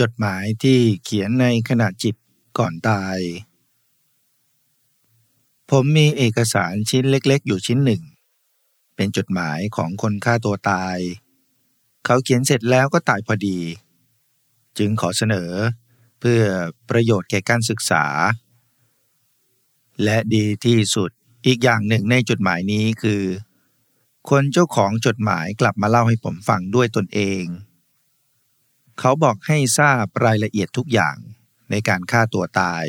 จดหมายที่เขียนในขณะจิตก่อนตาย ผมมีเอกสารชิ้นเล็กๆ อยู่ชิ้นหนึ่ง เป็นจดหมายของคนฆ่าตัวตาย เขาเขียนเสร็จแล้วก็ตายพอดี จึงขอเสนอเพื่อประโยชน์แก่การศึกษา และดีที่สุดอีกอย่างหนึ่งในจดหมายนี้คือ คนเจ้าของจดหมายกลับมาเล่าให้ผมฟังด้วยตนเอง เขาบอกให้ทราบรายละเอียดทุกอย่างในการฆ่าตัวตาย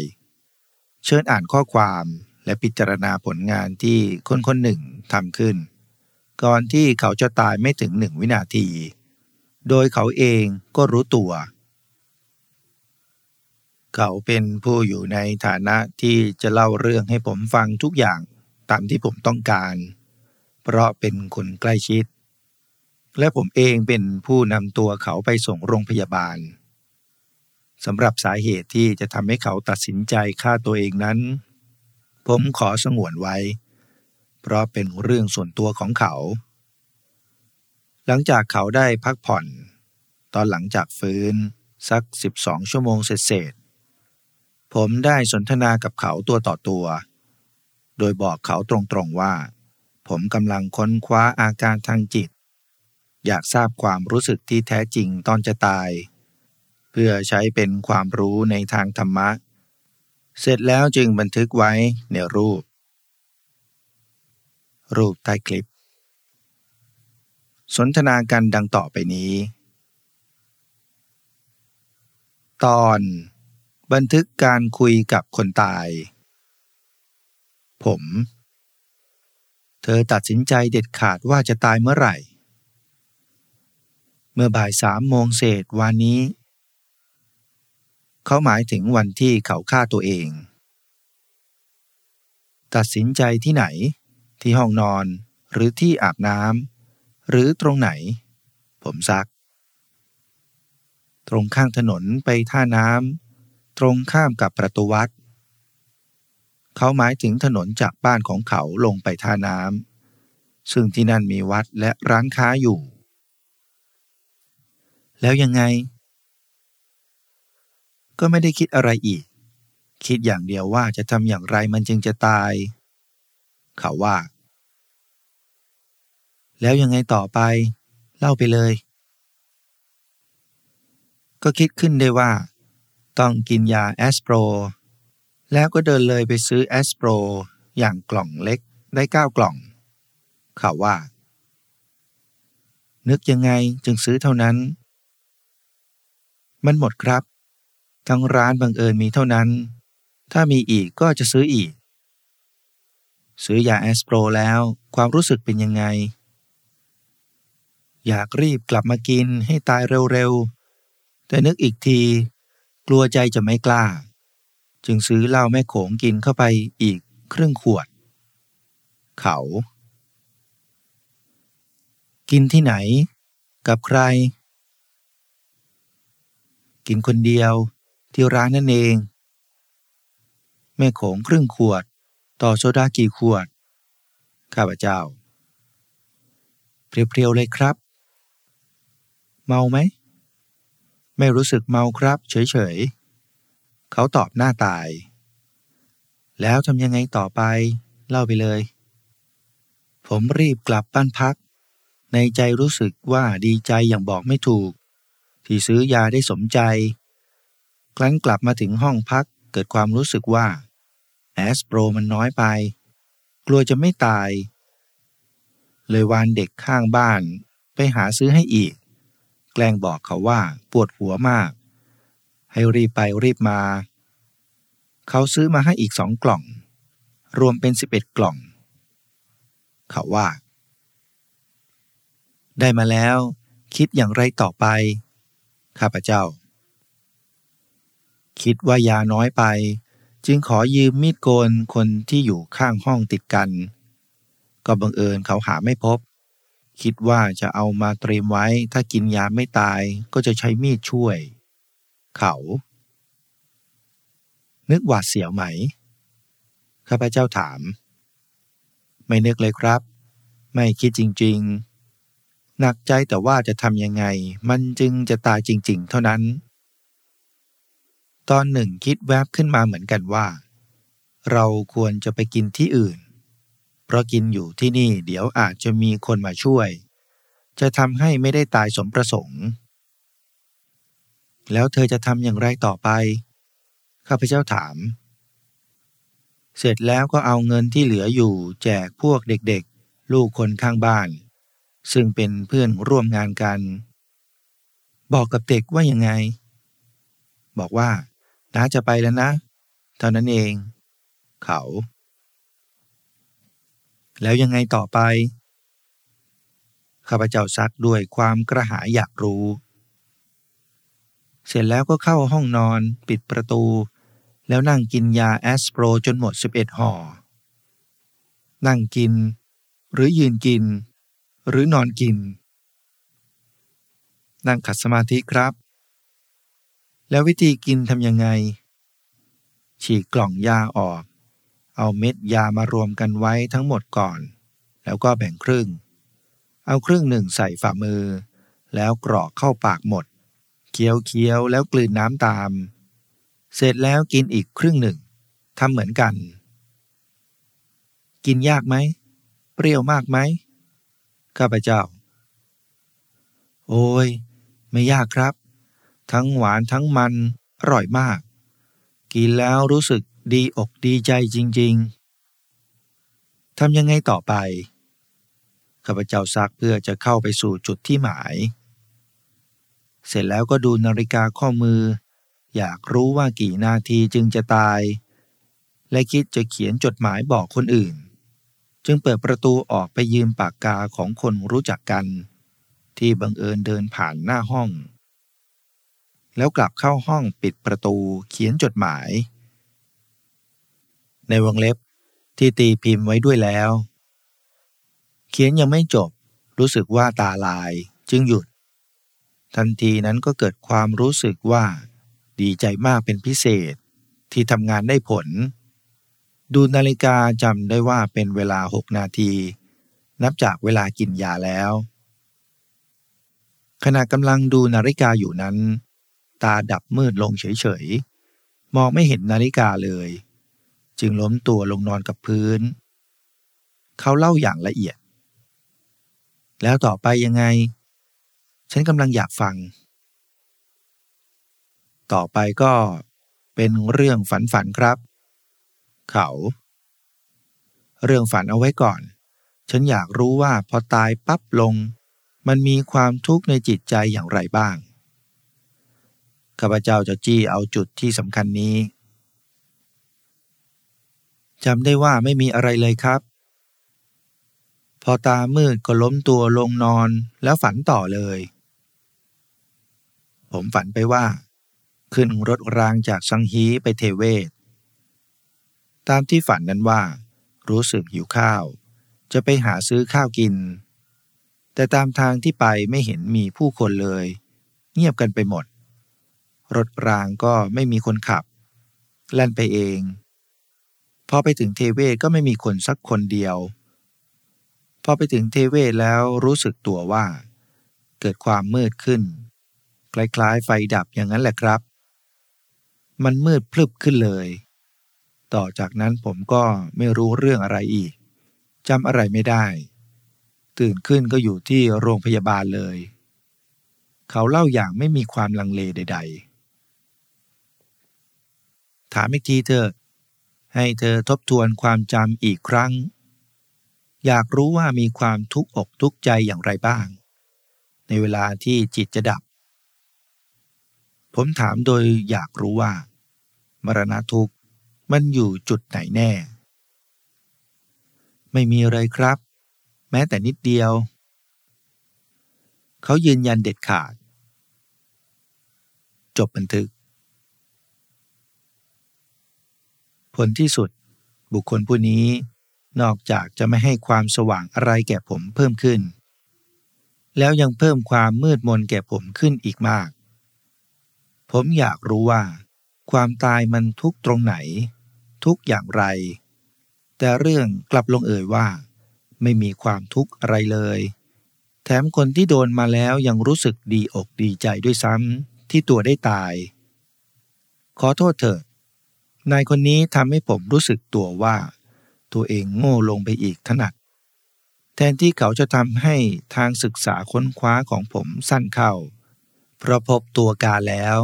เชิญอ่านข้อความและพิจารณาผลงานที่คนคนหนึ่งทำขึ้น ก่อนที่เขาจะตายไม่ถึงหนึ่งวินาที โดยเขาเองก็รู้ตัว เขาเป็นผู้อยู่ในฐานะที่จะเล่าเรื่องให้ผมฟังทุกอย่างตามที่ผมต้องการ เพราะเป็นคนใกล้ชิด และผมเองเป็นผู้นำตัวเขาไปส่งโรงพยาบาลสำหรับสาเหตุที่จะทำให้เขาตัดสินใจฆ่าตัวเองนั้น ผมขอสงวนไว้ เพราะเป็นเรื่องส่วนตัวของเขา หลังจากเขาได้พักผ่อน ตอนหลังจากฟื้นสัก 12 ชั่วโมงเสร็จผมได้สนทนากับเขาตัวต่อตัว โดยบอกเขาตรงๆว่า ผมกำลังค้นคว้าอาการทางจิต อยากทราบความรู้สึกที่แท้จริงตอนจะตาย เพื่อใช้เป็นความรู้ในทางธรรมะ เสร็จแล้วจึงบันทึกไว้ในรูป รูปใต้คลิป สนทนากันดังต่อไปนี้ ตอนบันทึกการคุยกับคนตาย ผม เธอตัดสินใจเด็ดขาดว่าจะตายเมื่อไหร่ เมื่อบ่ายสามโมงเศษวันนี้ เขาหมายถึงวันที่เขาฆ่าตัวเอง ตัดสินใจที่ไหน ที่ห้องนอนหรือที่อาบน้ำหรือตรงไหน ผมซัก ตรงข้างถนนไปท่าน้ำตรงข้ามกับประตูวัด เขาหมายถึงถนนจากบ้านของเขาลงไปท่าน้ำซึ่งที่นั่นมีวัดและร้านค้าอยู่ แล้วยังไง ก็ไม่ได้คิดอะไรอีก คิดอย่างเดียวว่าจะทำอย่างไรมันจึงจะตาย เขาว่า แล้วยังไงต่อไป เล่าไปเลย ก็คิดขึ้นได้ว่า ต้องกินยาแอสโปร แล้วก็เดินเลยไปซื้อแอสโปร อย่างกล่องเล็กได้เก้ากล่อง เขาว่านึกยังไงจึงซื้อเท่านั้น มันหมดครับ ทั้งร้านบังเอิญมีเท่านั้น ถ้ามีอีกก็จะซื้ออีก ซื้อยาแอสโปรแล้วความรู้สึกเป็นยังไง อยากรีบกลับมากินให้ตายเร็วๆ แต่นึกอีกที กลัวใจจะไม่กล้า จึงซื้อเหล้าแม่โขงกินเข้าไปอีกครึ่งขวด เขา กินที่ไหน กับใคร กินคนเดียว ที่ร้านนั่นเอง แม่โขงครึ่งขวด ต่อโซดากี่ขวด ข้าพเจ้า เพียวๆเลยครับ เมาไหม ไม่รู้สึกเมาครับ เฉยๆ เขาตอบหน้าตาย แล้วทำยังไงต่อไป เล่าไปเลย ผมรีบกลับบ้านพัก ในใจรู้สึกว่าดีใจอย่างบอกไม่ถูก ที่ซื้อยาได้สมใจ ครั้นกลับมาถึงห้องพักเกิดความรู้สึกว่าแอสโปรมันน้อยไป กลัวจะไม่ตาย เลยวานเด็กข้างบ้านไปหาซื้อให้อีก แกล้งบอกเขาว่าปวดหัวมาก ให้รีบไปรีบมา เขาซื้อมาให้อีกสองกล่อง รวมเป็นสิบเอ็ดกล่อง เขาว่า ได้มาแล้ว คิดอย่างไรต่อไป ข้าพเจ้า คิดว่ายาน้อยไป จึงขอยืมมีดโกนคนที่อยู่ข้างห้องติดกัน ก็บังเอิญเขาหาไม่พบ คิดว่าจะเอามาเตรียมไว้ถ้ากินยาไม่ตายก็จะใช้มีดช่วย เขา นึกหวาดเสียวไหม ข้าพเจ้าถาม ไม่นึกเลยครับ ไม่คิดจริง ๆ หนักใจแต่ว่าจะทำยังไง มันจึงจะตายจริง ๆ เท่านั้น ตอนหนึ่งคิดแวบขึ้นมาเหมือนกันว่า เราควรจะไปกินที่อื่น เพราะกินอยู่ที่นี่เดี๋ยวอาจจะมีคนมาช่วย จะทำให้ไม่ได้ตายสมประสงค์ แล้วเธอจะทำอย่างไรต่อไป ข้าพเจ้าถาม เสร็จแล้วก็เอาเงินที่เหลืออยู่แจกพวกเด็กๆ ลูกคนข้างบ้าน ซึ่งเป็นเพื่อนร่วมงานกัน บอกกับเด็กว่ายังไง บอกว่าน้าจะไปแล้วนะ เท่านั้นเอง เขา แล้วยังไงต่อไป ข้าพเจ้าซักด้วยความกระหายอยากรู้ เสร็จแล้วก็เข้าห้องนอนปิดประตู แล้วนั่งกินยาแอสโปรจนหมด 11ห่อ นั่งกิน หรือยืนกิน หรือนอนกิน นั่งขัดสมาธิครับ แล้ววิธีกินทำยังไง ฉีกกล่องยาออก เอาเม็ดยามารวมกันไว้ทั้งหมดก่อน แล้วก็แบ่งครึ่ง เอาครึ่งหนึ่งใส่ฝ่ามือ แล้วกรอกเข้าปากหมด เคี้ยวเคี้ยวแล้วกลืนน้ำตาม เสร็จแล้วกินอีกครึ่งหนึ่งทำเหมือนกัน กินยากไหม เปรี้ยวมากไหม ข้าพเจ้า โอ้ย ไม่ยากครับ ทั้งหวานทั้งมัน อร่อยมาก กินแล้วรู้สึกดีอกดีใจจริง ๆ ทำยังไงต่อไป ข้าพเจ้าซักเพื่อจะเข้าไปสู่จุดที่หมาย เสร็จแล้วก็ดูนาฬิกาข้อมือ อยากรู้ว่ากี่นาทีจึงจะตาย และคิดจะเขียนจดหมายบอกคนอื่น จึงเปิดประตูออกไปยืมปากกาของคนรู้จักกัน ที่บังเอิญเดินผ่านหน้าห้อง แล้วกลับเข้าห้องปิดประตูเขียนจดหมาย ในวงเล็บที่ตีพิมพ์ไว้ด้วยแล้ว เขียนยังไม่จบ รู้สึกว่าตาลายจึงหยุด ทันทีนั้นก็เกิดความรู้สึกว่า ดีใจมากเป็นพิเศษที่ทำงานได้ผล ดูนาฬิกาจำได้ว่าเป็นเวลาหกนาที นับจากเวลากินยาแล้ว ขณะกำลังดูนาฬิกาอยู่นั้น ตาดับมืดลงเฉยๆ มองไม่เห็นนาฬิกาเลย จึงล้มตัวลงนอนกับพื้น เขาเล่าอย่างละเอียด แล้วต่อไปยังไง ฉันกำลังอยากฟัง ต่อไปก็เป็นเรื่องฝันๆครับ เขา เรื่องฝันเอาไว้ก่อน ฉันอยากรู้ว่าพอตายปั๊บลง มันมีความทุกข์ในจิตใจอย่างไรบ้าง ข้าพเจ้าจะจี้เอาจุดที่สำคัญนี้จำได้ว่าไม่มีอะไรเลยครับ พอตามืดก็ล้มตัวลงนอนแล้วฝันต่อเลย ผมฝันไปว่า ขึ้นรถรางจากสังฮีไปเทเวศ ตามที่ฝันนั้นว่า รู้สึกหิวข้าว จะไปหาซื้อข้าวกิน แต่ตามทางที่ไปไม่เห็นมีผู้คนเลย เงียบกันไปหมด รถรางก็ไม่มีคนขับ แล่นไปเอง พอไปถึงเทเวศก็ไม่มีคนสักคนเดียว พอไปถึงเทเวศแล้วรู้สึกตัวว่า เกิดความมืดขึ้น คล้ายๆไฟดับอย่างนั้นแหละครับ มันมืดพลึบขึ้นเลย ต่อจากนั้นผมก็ไม่รู้เรื่องอะไรอีกจำอะไรไม่ได้ ตื่นขึ้นก็อยู่ที่โรงพยาบาลเลย เขาเล่าอย่างไม่มีความลังเลใด ๆ ถามอีกทีเถอให้เธอทบทวนความจำอีกครั้ง อยากรู้ว่ามีความทุกข์อกทุกข์ใจอย่างไรบ้าง ในเวลาที่จิตจะดับ ผมถามโดยอยากรู้ว่า มรณะทุกข์ มันอยู่จุดไหนแน่ ไม่มีอะไรครับ แม้แต่นิดเดียว เขายืนยันเด็ดขาด จบบันทึก ผลที่สุดบุคคลผู้นี้นอกจากจะไม่ให้ความสว่างอะไรแก่ผมเพิ่มขึ้น แล้วยังเพิ่มความมืดมนแก่ผมขึ้นอีกมาก ผมอยากรู้ว่า ความตายมันทุกตรงไหน ทุกอย่างไร แต่เรื่องกลับลงเอ่ยว่า ไม่มีความทุกข์อะไรเลย แถมคนที่โดนมาแล้วยังรู้สึกดีอกดีใจด้วยซ้ำที่ตัวได้ตาย ขอโทษเถอะนายคนนี้ทำให้ผมรู้สึกตัวว่า ตัวเองโง่ลงไปอีกถนัด แทนที่เขาจะทำให้ทางศึกษาค้นคว้าของผมสั้นเข้าเพราะพบตัวการแล้ว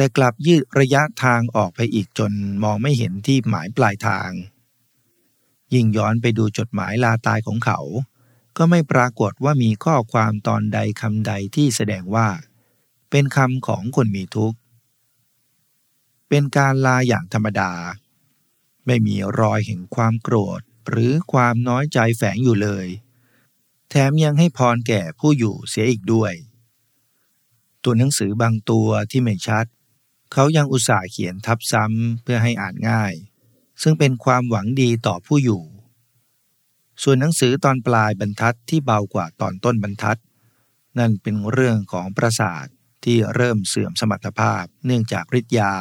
แต่กลับยืดระยะทางออกไปอีกจนมองไม่เห็นที่หมายปลายทาง ยิ่งย้อนไปดูจดหมายลาตายของเขา ก็ไม่ปรากฏว่ามีข้อความตอนใดคำใดที่แสดงว่า เป็นคำของคนมีทุกข์ เป็นการลาอย่างธรรมดา ไม่มีรอยแห่งความโกรธหรือความน้อยใจแฝงอยู่เลย แถมยังให้พรแก่ผู้อยู่เสียอีกด้วย ตัวหนังสือบางตัวที่ไม่ชัด เขายังอุตส่าห์เขียนทับซ้ำเพื่อให้อ่านง่าย ซึ่งเป็นความหวังดีต่อผู้อยู่ ส่วนหนังสือตอนปลายบรรทัดที่เบากว่าตอนต้นบรรทัด นั่นเป็นเรื่องของประสาทที่เริ่มเสื่อมสมรรถภาพเนื่องจากฤทธิ์ยา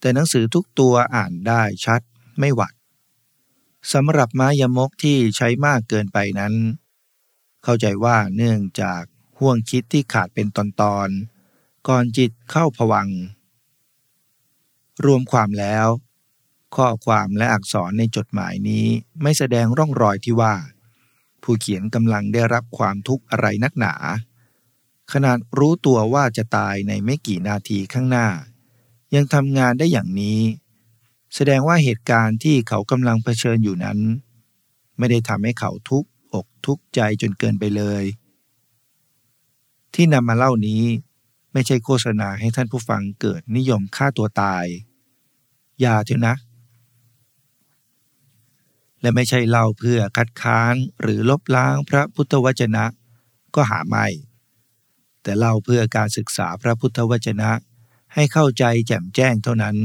แต่หนังสือทุกตัวอ่านได้ชัดไม่หวัดสำหรับม้ายมกที่ใช้มากเกินไปนั้น เข้าใจว่าเนื่องจากห่วงคิดที่ขาดเป็นตอนๆ ก่อนจิตเข้าผวัง รวมความแล้ว ข้อความและอักษรในจดหมายนี้ไม่แสดงร่องรอยที่ว่า ผู้เขียนกำลังได้รับความทุกข์อะไรนักหนา ขนาดรู้ตัวว่าจะตายในไม่กี่นาทีข้างหน้า ยังทำงานได้อย่างนี้ แสดงว่าเหตุการณ์ที่เขากำลังเผชิญอยู่นั้น ไม่ได้ทำให้เขาทุกข์อกทุกข์ใจจนเกินไปเลยที่นำมาเล่านี้ ไม่ใช่โฆษณาให้ท่านผู้ฟังเกิดนิยมฆ่าตัวตาย อย่าเถอะนะ และไม่ใช่เล่าเพื่อคัดค้านหรือลบล้างพระพุทธวจนะ ก็หาไม่ แต่เล่าเพื่อการศึกษาพระพุทธวจนะให้เข้าใจแจ่มแจ้งเท่านั้น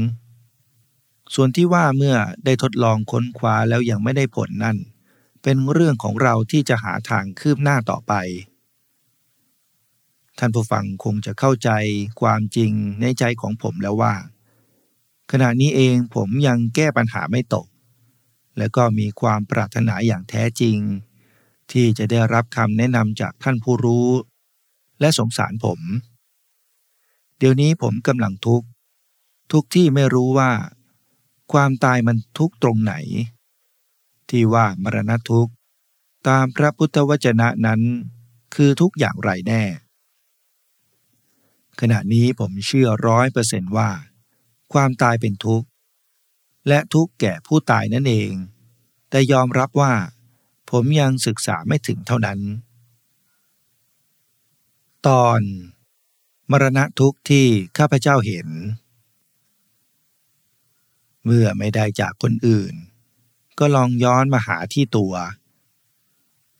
ส่วนที่ว่าเมื่อได้ทดลองค้นคว้าแล้วยังไม่ได้ผลนั่น เป็นเรื่องของเราที่จะหาทางคืบหน้าต่อไป ท่านผู้ฟังคงจะเข้าใจความจริงในใจของผมแล้วว่า ขณะนี้เองผมยังแก้ปัญหาไม่ตก และก็มีความปรารถนาอย่างแท้จริง ที่จะได้รับคำแนะนำจากท่านผู้รู้ และสงสารผม เดี๋ยวนี้ผมกำลังทุกข์ ทุกที่ไม่รู้ว่า ความตายมันทุกตรงไหน ที่ว่ามรณะทุกตามพระพุทธวจนะนั้น คือทุกอย่างไรแน่ ขณะนี้ผมเชื่อร้อยเปอร์เซนต์ว่า ความตายเป็นทุกข์ และทุกข์แก่ผู้ตายนั่นเอง แต่ยอมรับว่า ผมยังศึกษาไม่ถึงเท่านั้น ตอน มรณะทุกข์ที่ข้าพเจ้าเห็น เมื่อไม่ได้จากคนอื่น ก็ลองย้อนมาหาที่ตัว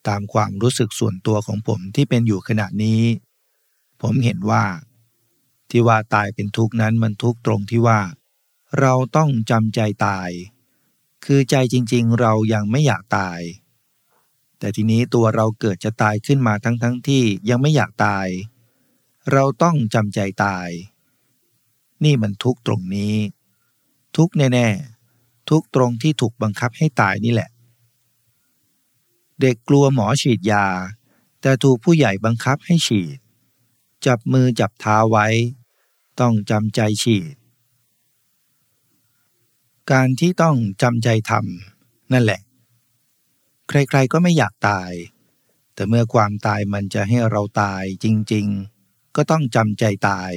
ตามความรู้สึกส่วนตัวของผมที่เป็นอยู่ขณะนี้ ผมเห็นว่า ที่ว่าตายเป็นทุกข์นั้นมันทุกตรงที่ว่า เราต้องจำใจตาย คือใจจริงๆ เรายังไม่อยากตาย แต่ทีนี้ตัวเราเกิดจะตายขึ้นมาทั้งๆทที่ยังไม่อยากตาย เราต้องจำใจตาย นี่มันทุกตรงนี้ ทุกแน่ๆทุกตรงที่ถูกบังคับให้ตายนี่แหละ เด็กกลัวหมอฉีดยา แต่ถูกผู้ใหญ่บังคับให้ฉีดจับมือจับเท้าไว้ ต้องจำใจฉีด การที่ต้องจำใจทำนั่นแหละ ใครๆก็ไม่อยากตาย แต่เมื่อความตายมันจะให้เราตายจริง ๆ ก็ต้องจำใจตาย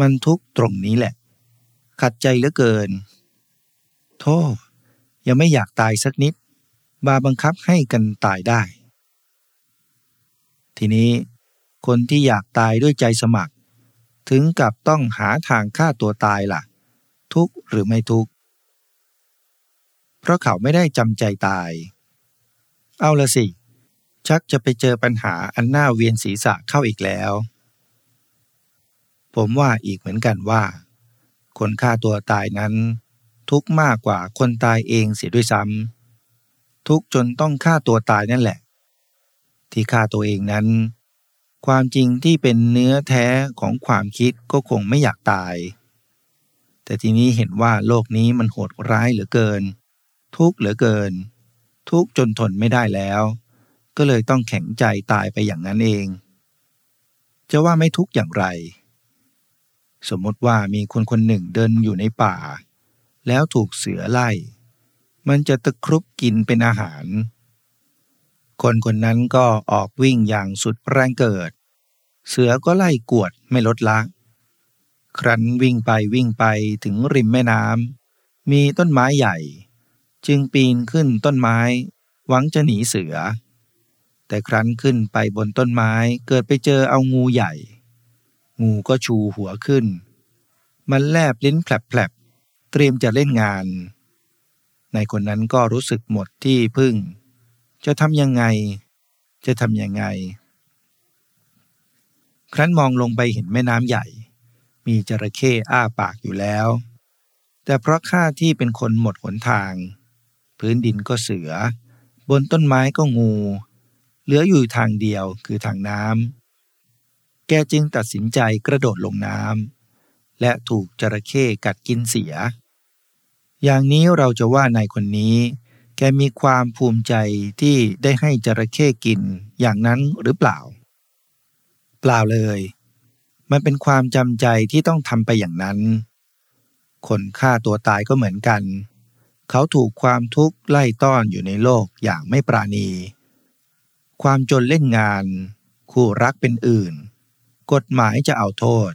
มันทุกตรงนี้แหละ ขัดใจเหลือเกิน โทษยังไม่อยากตายสักนิด บาบังคับให้กันตายได้ ทีนี้คนที่อยากตายด้วยใจสมัคร ถึงกับต้องหาทางฆ่าตัวตายละ่ะ ทุกหรือไม่ทุก เพราะเขาไม่ได้จำใจตาย เอาละสิ ชักจะไปเจอปัญหาอันน่าเวียนศีรษะเข้าอีกแล้ว ผมว่าอีกเหมือนกันว่า คนฆ่าตัวตายนั้น ทุกมากกว่าคนตายเองเสียด้วยซ้ำทุกจนต้องฆ่าตัวตายนั่นแหละ ที่ฆ่าตัวเองนั้น ความจริงที่เป็นเนื้อแท้ของความคิดก็คงไม่อยากตาย แต่ทีนี้เห็นว่าโลกนี้มันโหดร้ายเหลือเกิน ทุกข์เหลือเกิน ทุกข์จนทนไม่ได้แล้ว ก็เลยต้องแข็งใจตายไปอย่างนั้นเอง จะว่าไม่ทุกข์อย่างไร สมมติว่ามีคนคนหนึ่งเดินอยู่ในป่า แล้วถูกเสือไล่ มันจะตะครุบกินเป็นอาหาร คนคนนั้นก็ออกวิ่งอย่างสุดแรงเกิด เสือก็ไล่กวดไม่ลดละ ครั้นวิ่งไปวิ่งไปถึงริมแม่น้ำมีต้นไม้ใหญ่ จึงปีนขึ้นต้นไม้ หวังจะหนีเสือ แต่ครั้นขึ้นไปบนต้นไม้เกิดไปเจอเอางูใหญ่ งูก็ชูหัวขึ้น มันแลบลิ้นแผลบเตรียมจะเล่นงาน ในคนนั้นก็รู้สึกหมดที่พึ่ง จะทำยังไง จะทำยังไง ครั้นมองลงไปเห็นแม่น้ำใหญ่ มีจระเข้อ้าปากอยู่แล้ว แต่เพราะข้าที่เป็นคนหมดหนทาง พื้นดินก็เสือ บนต้นไม้ก็งู เหลืออยู่ทางเดียวคือทางน้ำแกจึงตัดสินใจกระโดดลงน้ำและถูกจระเข้กัดกินเสีย อย่างนี้เราจะว่านายคนนี้ กมีความภูมิใจที่ได้ให้จระเข้กินอย่างนั้นหรือเปล่า เปล่าเลย มันเป็นความจำใจที่ต้องทำไปอย่างนั้น คนฆ่าตัวตายก็เหมือนกัน เขาถูกความทุกข์ไล่ต้อนอยู่ในโลกอย่างไม่ปราณี ความจนเล่นงาน คู่รักเป็นอื่น กฎหมายจะเอาโทษ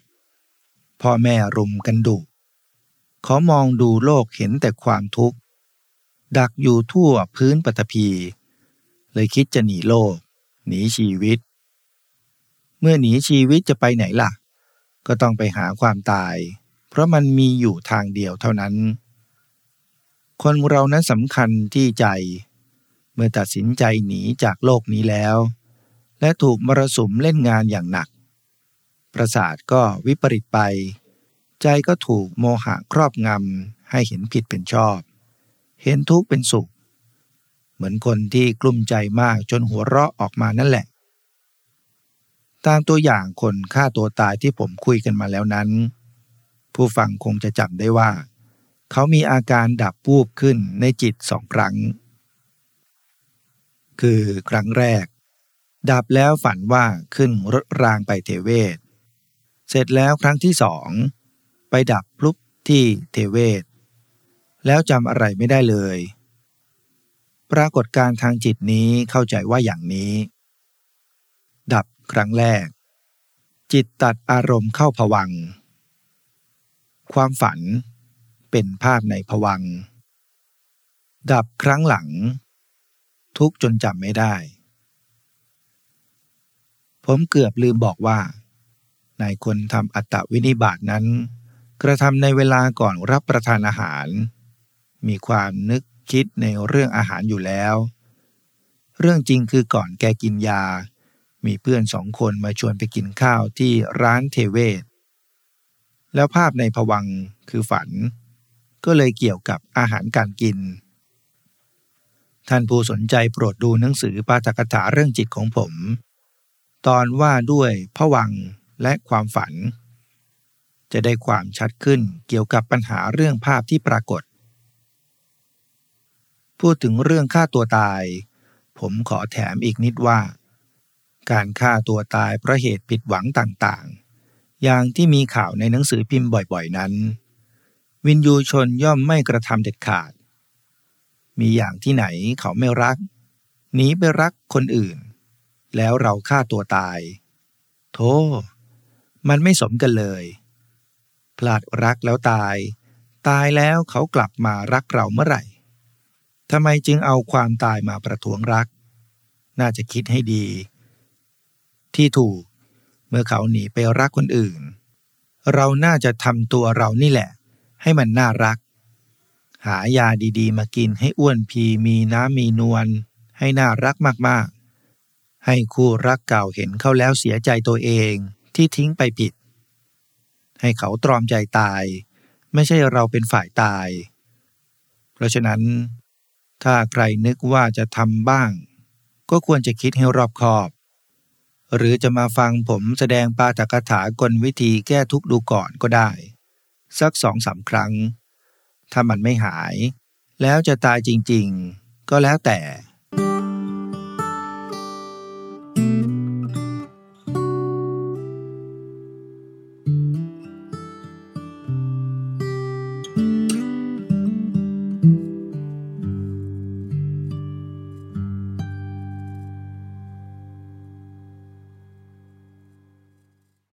พ่อแม่รุมกันดุเขามองดูโลกเห็นแต่ความทุกข์ ดักอยู่ทั่วพื้นปฐพี เลยคิดจะหนีโลก หนีชีวิต เมื่อหนีชีวิตจะไปไหนล่ะ ก็ต้องไปหาความตาย เพราะมันมีอยู่ทางเดียวเท่านั้น คนเรานั้นสำคัญที่ใจ เมื่อตัดสินใจหนีจากโลกนี้แล้ว และถูกมรสุมเล่นงานอย่างหนัก ประสาทก็วิปริตไป ใจก็ถูกโมหะครอบงำให้เห็นผิดเป็นชอบ เห็นทุกข์เป็นสุข เหมือนคนที่กลุ้มใจมากจนหัวเราะออกมานั่นแหละ ตามตัวอย่างคนฆ่าตัวตายที่ผมคุยกันมาแล้วนั้น ผู้ฟังคงจะจำได้ว่า เขามีอาการดับปูบขึ้นในจิตสองครั้ง คือครั้งแรก ดับแล้วฝันว่าขึ้นรถรางไปเทเวศ เสร็จแล้วครั้งที่สองไปดับพลุบที่เทเวศ แล้วจำอะไรไม่ได้เลย ปรากฏการทางจิตนี้เข้าใจว่าอย่างนี้ ดับครั้งแรก จิตตัดอารมณ์เข้าผวัง ความฝันเป็นภาพในผวัง ดับครั้งหลัง ทุกจนจำไม่ได้ ผมเกือบลืมบอกว่านายคนทำอัตวินิบาตนั้น กระทำในเวลาก่อนรับประทานอาหาร มีความนึกคิดในเรื่องอาหารอยู่แล้ว เรื่องจริงคือก่อนแกกินยา มีเพื่อนสองคนมาชวนไปกินข้าวที่ร้านเทเวศ แล้วภาพในผวังคือฝัน ก็เลยเกี่ยวกับอาหารการกิน ท่านผู้สนใจโปรดดูหนังสือปาฐกถาเรื่องจิตของผม ตอนว่าด้วยผวังและความฝัน จะได้ความชัดขึ้นเกี่ยวกับปัญหาเรื่องภาพที่ปรากฏ พูดถึงเรื่องฆ่าตัวตาย ผมขอแถมอีกนิดว่า การฆ่าตัวตายเพราะเหตุผิดหวังต่างๆ อย่างที่มีข่าวในหนังสือพิมพ์บ่อยๆนั้น วินยูชนย่อมไม่กระทำเด็ดขาด มีอย่างที่ไหนเขาไม่รักหนีไปรักคนอื่น แล้วเราฆ่าตัวตาย โธ่มันไม่สมกันเลย พลาดรักแล้วตาย ตายแล้วเขากลับมารักเราเมื่อไหร่ ทำไมจึงเอาความตายมาประท้วงรัก น่าจะคิดให้ดี ที่ถูกเมื่อเขาหนีไปรักคนอื่น เราน่าจะทำตัวเรานี่แหละ ให้มันน่ารัก หายาดีๆ มากินให้อ้วนพีมีน้ำมีนวลให้น่ารักมากๆ ให้คู่รักเก่าเห็นเขาแล้วเสียใจตัวเองที่ทิ้งไปผิด ให้เขาตรอมใจตาย ไม่ใช่เราเป็นฝ่ายตาย เพราะฉะนั้น ถ้าใครนึกว่าจะทำบ้าง ก็ควรจะคิดให้รอบคอบ หรือจะมาฟังผมแสดงปาฐกถากลวิธีแก้ทุกข์ดูก่อนก็ได้ สักสองสามครั้ง ถ้ามันไม่หาย แล้วจะตายจริงๆ ก็แล้วแต่